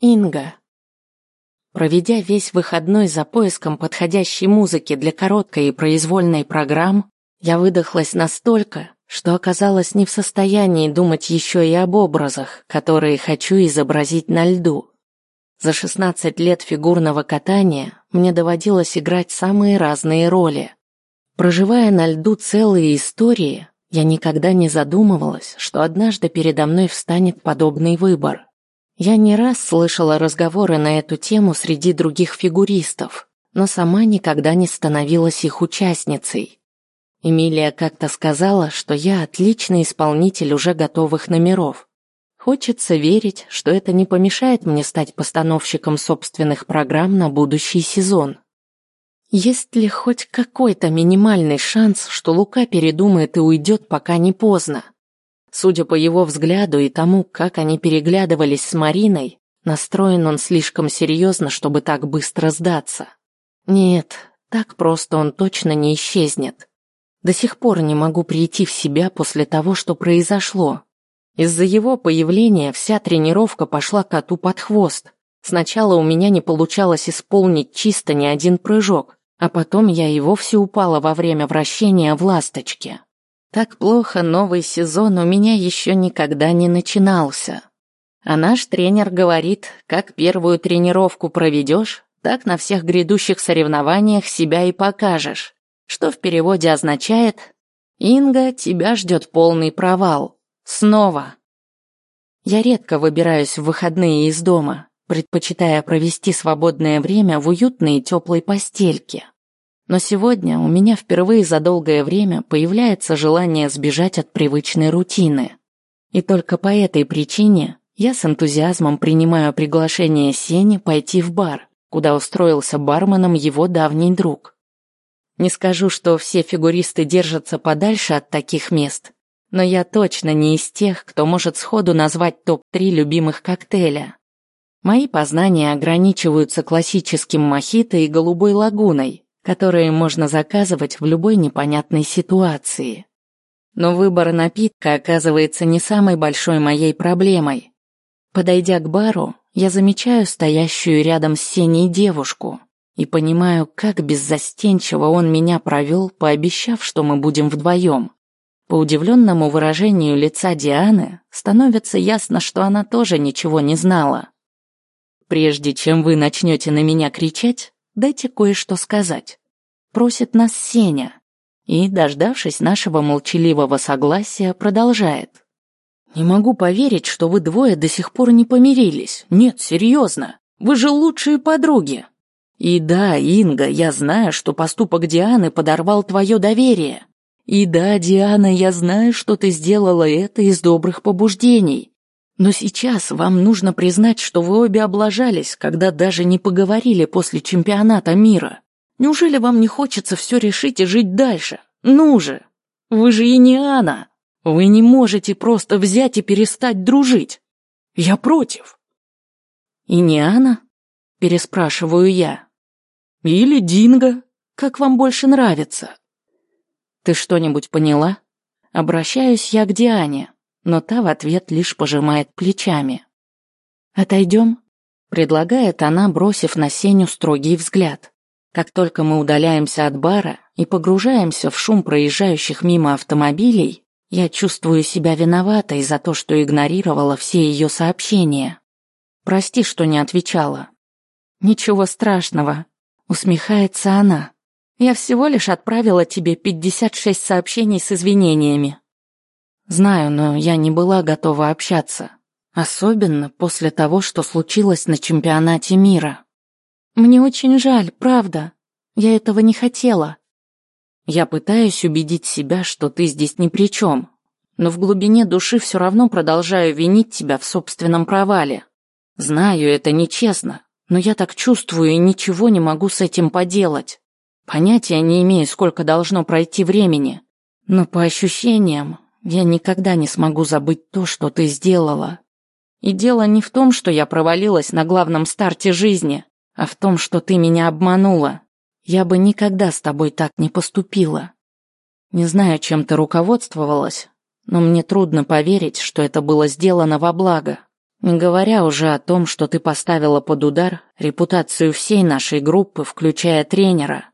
Инга. Проведя весь выходной за поиском подходящей музыки для короткой и произвольной программ, я выдохлась настолько, что оказалась не в состоянии думать еще и об образах, которые хочу изобразить на льду. За 16 лет фигурного катания мне доводилось играть самые разные роли. Проживая на льду целые истории, я никогда не задумывалась, что однажды передо мной встанет подобный выбор. Я не раз слышала разговоры на эту тему среди других фигуристов, но сама никогда не становилась их участницей. Эмилия как-то сказала, что я отличный исполнитель уже готовых номеров. Хочется верить, что это не помешает мне стать постановщиком собственных программ на будущий сезон. Есть ли хоть какой-то минимальный шанс, что Лука передумает и уйдет, пока не поздно? Судя по его взгляду и тому, как они переглядывались с Мариной, настроен он слишком серьезно, чтобы так быстро сдаться. Нет, так просто он точно не исчезнет. До сих пор не могу прийти в себя после того, что произошло. Из-за его появления вся тренировка пошла коту под хвост. Сначала у меня не получалось исполнить чисто ни один прыжок, а потом я и вовсе упала во время вращения в ласточке. Так плохо новый сезон у меня еще никогда не начинался. А наш тренер говорит, как первую тренировку проведешь, так на всех грядущих соревнованиях себя и покажешь, что в переводе означает «Инга, тебя ждет полный провал. Снова». Я редко выбираюсь в выходные из дома, предпочитая провести свободное время в уютной и теплой постельке. Но сегодня у меня впервые за долгое время появляется желание сбежать от привычной рутины. И только по этой причине я с энтузиазмом принимаю приглашение Сени пойти в бар, куда устроился барменом его давний друг. Не скажу, что все фигуристы держатся подальше от таких мест, но я точно не из тех, кто может сходу назвать топ-3 любимых коктейля. Мои познания ограничиваются классическим мохито и голубой лагуной, которые можно заказывать в любой непонятной ситуации. Но выбор напитка оказывается не самой большой моей проблемой. Подойдя к бару, я замечаю стоящую рядом с Сеней девушку и понимаю, как беззастенчиво он меня провел, пообещав, что мы будем вдвоем. По удивленному выражению лица Дианы становится ясно, что она тоже ничего не знала. «Прежде чем вы начнете на меня кричать, дайте кое-что сказать. Просит нас Сеня. И, дождавшись нашего молчаливого согласия, продолжает. Не могу поверить, что вы двое до сих пор не помирились. Нет, серьезно. Вы же лучшие подруги. И да, Инга, я знаю, что поступок Дианы подорвал твое доверие. И да, Диана, я знаю, что ты сделала это из добрых побуждений. Но сейчас вам нужно признать, что вы обе облажались, когда даже не поговорили после чемпионата мира. Неужели вам не хочется все решить и жить дальше? Ну же! Вы же и не Анна. Вы не можете просто взять и перестать дружить. Я против. И не Анна? Переспрашиваю я. Или Динго? Как вам больше нравится? Ты что-нибудь поняла? Обращаюсь я к Диане но та в ответ лишь пожимает плечами. «Отойдем?» — предлагает она, бросив на Сеню строгий взгляд. Как только мы удаляемся от бара и погружаемся в шум проезжающих мимо автомобилей, я чувствую себя виноватой за то, что игнорировала все ее сообщения. Прости, что не отвечала. Ничего страшного, усмехается она. Я всего лишь отправила тебе 56 сообщений с извинениями. Знаю, но я не была готова общаться. Особенно после того, что случилось на чемпионате мира. Мне очень жаль, правда. Я этого не хотела. Я пытаюсь убедить себя, что ты здесь ни при чем, но в глубине души все равно продолжаю винить тебя в собственном провале. Знаю, это нечестно, но я так чувствую и ничего не могу с этим поделать. Понятия не имею, сколько должно пройти времени, но по ощущениям я никогда не смогу забыть то, что ты сделала. И дело не в том, что я провалилась на главном старте жизни, а в том, что ты меня обманула. Я бы никогда с тобой так не поступила. Не знаю, чем ты руководствовалась, но мне трудно поверить, что это было сделано во благо. Не говоря уже о том, что ты поставила под удар репутацию всей нашей группы, включая тренера.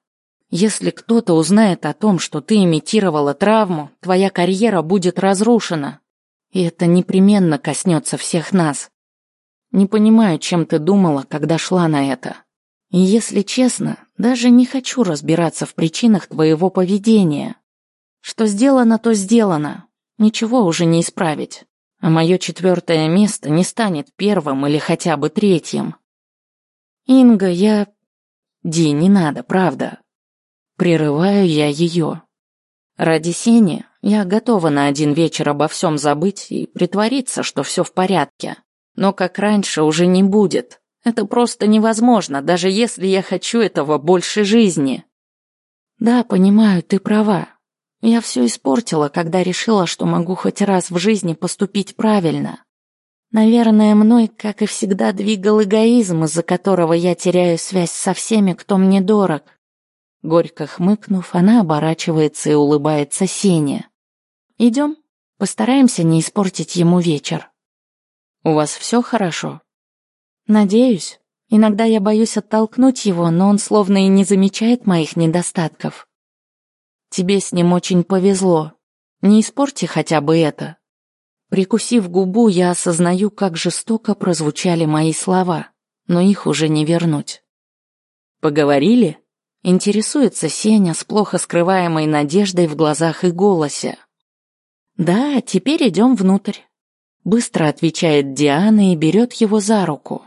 Если кто-то узнает о том, что ты имитировала травму, твоя карьера будет разрушена. И это непременно коснется всех нас. Не понимаю, чем ты думала, когда шла на это. И если честно, даже не хочу разбираться в причинах твоего поведения. Что сделано, то сделано. Ничего уже не исправить. А мое четвертое место не станет первым или хотя бы третьим. Инга, я... Ди, не надо, правда. Прерываю я ее. Ради Сени я готова на один вечер обо всем забыть и притвориться, что все в порядке. Но как раньше уже не будет. Это просто невозможно, даже если я хочу этого больше жизни. Да, понимаю, ты права. Я все испортила, когда решила, что могу хоть раз в жизни поступить правильно. Наверное, мной, как и всегда, двигал эгоизм, из-за которого я теряю связь со всеми, кто мне дорог. Горько хмыкнув, она оборачивается и улыбается Сене. «Идем, постараемся не испортить ему вечер». «У вас все хорошо?» «Надеюсь. Иногда я боюсь оттолкнуть его, но он словно и не замечает моих недостатков. Тебе с ним очень повезло. Не испорти хотя бы это». Прикусив губу, я осознаю, как жестоко прозвучали мои слова, но их уже не вернуть. «Поговорили?» Интересуется Сеня с плохо скрываемой надеждой в глазах и голосе. «Да, теперь идем внутрь», — быстро отвечает Диана и берет его за руку.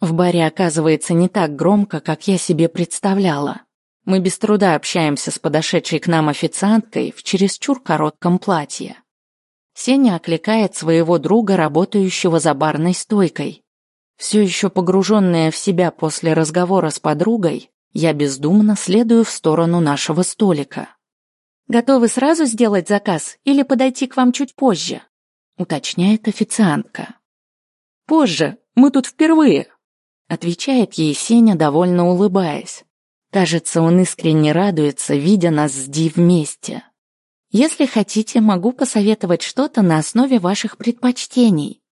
В баре оказывается не так громко, как я себе представляла. Мы без труда общаемся с подошедшей к нам официанткой в чересчур коротком платье. Сеня окликает своего друга, работающего за барной стойкой. Все еще погруженная в себя после разговора с подругой, я бездумно следую в сторону нашего столика. «Готовы сразу сделать заказ или подойти к вам чуть позже?» уточняет официантка. «Позже, мы тут впервые», отвечает ей Сеня, довольно улыбаясь. Кажется, он искренне радуется, видя нас с Ди вместе. Если хотите, могу посоветовать что-то на основе ваших предпочтений.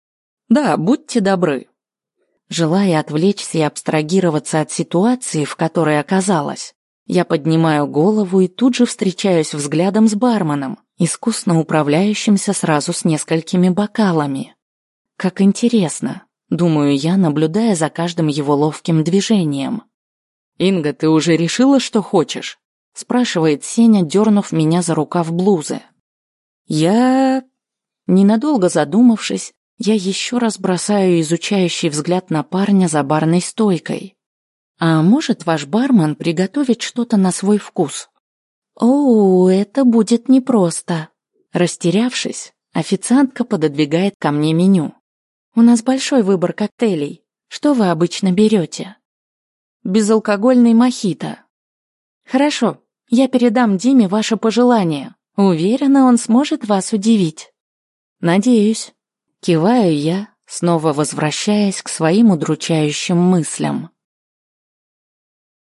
Да, будьте добры. Желая отвлечься и абстрагироваться от ситуации, в которой оказалась, я поднимаю голову и тут же встречаюсь взглядом с барменом, искусно управляющимся сразу с несколькими бокалами. Как интересно, думаю я, наблюдая за каждым его ловким движением. «Инга, ты уже решила, что хочешь?» спрашивает Сеня, дернув меня за рукав блузы. Я, ненадолго задумавшись, я еще раз бросаю изучающий взгляд на парня за барной стойкой. А может ваш бармен приготовить что-то на свой вкус? О, это будет непросто. Растерявшись, официантка пододвигает ко мне меню. У нас большой выбор коктейлей. Что вы обычно берете? Безалкогольный мохито. Хорошо, я передам Диме ваше пожелание. Уверена, он сможет вас удивить. Надеюсь. Киваю я, снова возвращаясь к своим удручающим мыслям.